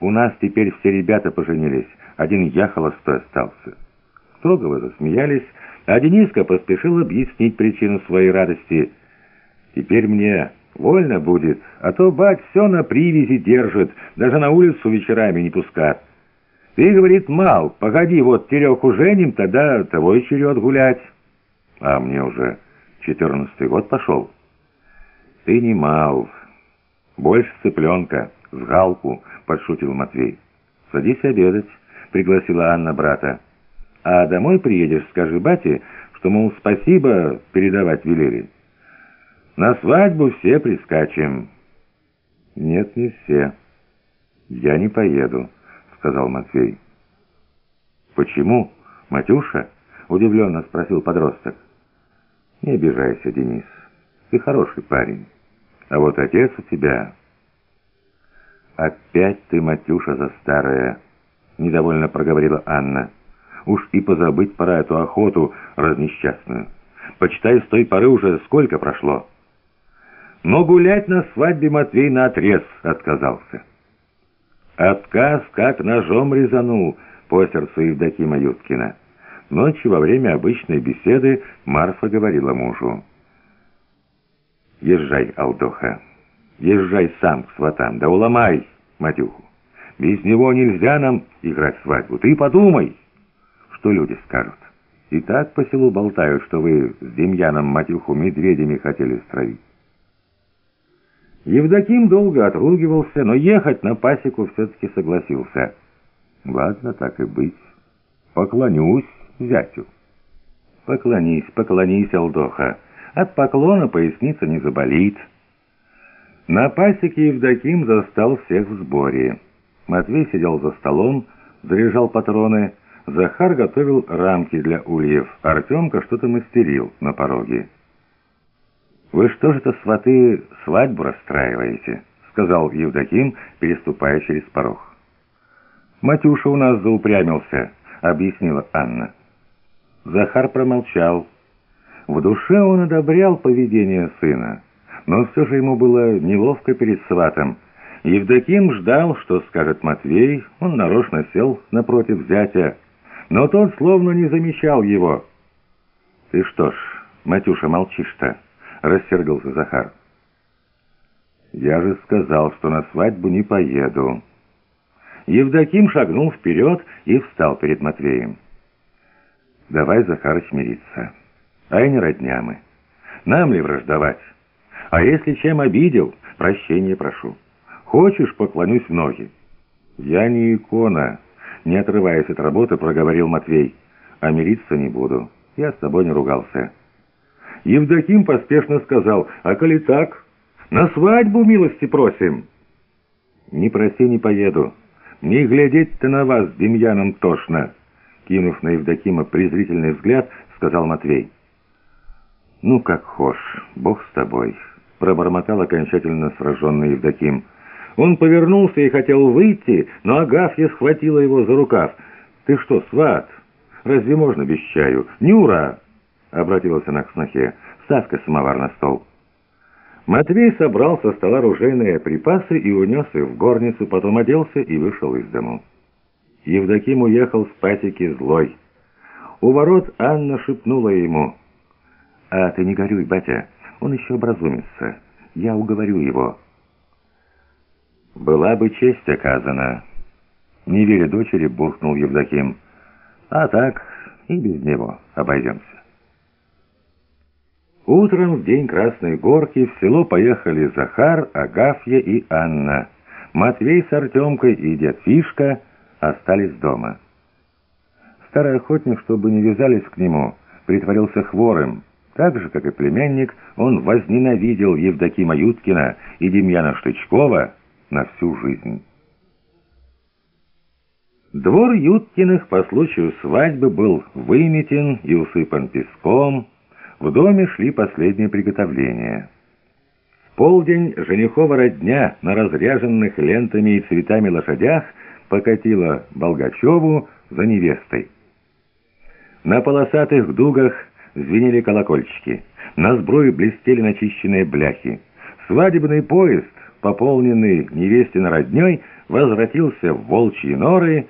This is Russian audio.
У нас теперь все ребята поженились, один я холостой остался». Строгово засмеялись, а Дениска поспешил объяснить причину своей радости. «Теперь мне вольно будет, а то бать все на привязи держит, даже на улицу вечерами не пускат. Ты, говорит, мал, погоди, вот Тереху женим, тогда твой черед гулять». «А мне уже четырнадцатый год пошел». «Ты не мал, больше цыпленка, с галку», — подшутил Матвей. «Садись обедать», — пригласила Анна брата. А домой приедешь, скажи бате, что, мол, спасибо передавать велели. На свадьбу все прискачем. Нет, не все. Я не поеду, сказал Матвей. Почему, Матюша? Удивленно спросил подросток. Не обижайся, Денис. Ты хороший парень. А вот отец у тебя... «Опять ты, Матюша, за старое!» — недовольно проговорила Анна. Уж и позабыть пора эту охоту разнесчастную. Почитай, с той поры уже сколько прошло. Но гулять на свадьбе Матвей наотрез отказался. Отказ как ножом резанул по сердцу Евдокима Юткина. Ночью во время обычной беседы Марфа говорила мужу. «Езжай, Алдоха, езжай сам к сватам, да уломай Матюху. Без него нельзя нам играть свадьбу, ты подумай» что люди скажут. И так по селу болтают, что вы с Демьяном Матюху медведями хотели стравить. Евдоким долго отругивался, но ехать на пасеку все-таки согласился. Ладно, так и быть. Поклонюсь зятю. Поклонись, поклонись, Алдоха. От поклона поясница не заболит. На пасеке Евдоким застал всех в сборе. Матвей сидел за столом, заряжал патроны, Захар готовил рамки для ульев, Артемка что-то мастерил на пороге. «Вы что же-то, сваты, свадьбу расстраиваете?» — сказал Евдоким, переступая через порог. «Матюша у нас заупрямился», — объяснила Анна. Захар промолчал. В душе он одобрял поведение сына, но все же ему было неловко перед сватом. Евдоким ждал, что скажет Матвей, он нарочно сел напротив зятя, но тот словно не замечал его. «Ты что ж, Матюша, молчишь-то?» — рассердился Захар. «Я же сказал, что на свадьбу не поеду». Евдоким шагнул вперед и встал перед Матвеем. «Давай, Захарыч, мириться. Ай, не родня мы. Нам ли враждовать? А если чем обидел, прощения прошу. Хочешь, поклонюсь в ноги. Я не икона». Не отрываясь от работы, проговорил Матвей. «А мириться не буду. Я с тобой не ругался». Евдоким поспешно сказал, «А коли так, на свадьбу милости просим». «Не проси, не поеду. Не глядеть-то на вас Демьяном тошно», кинув на Евдокима презрительный взгляд, сказал Матвей. «Ну, как хошь, Бог с тобой», пробормотал окончательно сраженный Евдоким. Он повернулся и хотел выйти, но Агафья схватила его за рукав. «Ты что, сват? Разве можно без чаю? Нюра!» — обратилась она к снохе. «Ставь-ка самовар на стол». Матвей собрал со стола ружейные припасы и унес их в горницу, потом оделся и вышел из дому. Евдоким уехал с пасеки злой. У ворот Анна шепнула ему. «А ты не горюй, батя, он еще образумится. Я уговорю его». «Была бы честь оказана», — не веря дочери, буркнул Евдоким. «А так и без него обойдемся». Утром в день Красной Горки в село поехали Захар, Агафья и Анна. Матвей с Артемкой и дед Фишка остались дома. Старый охотник, чтобы не вязались к нему, притворился хворым. Так же, как и племянник, он возненавидел Евдокима Юткина и Демьяна Штычкова, на всю жизнь. Двор Юткиных по случаю свадьбы был выметен и усыпан песком. В доме шли последние приготовления. В полдень женихова родня на разряженных лентами и цветами лошадях покатила Болгачеву за невестой. На полосатых дугах звенели колокольчики, на сбруе блестели начищенные бляхи. Свадебный поезд пополненный невестиной родней, возвратился в волчьи норы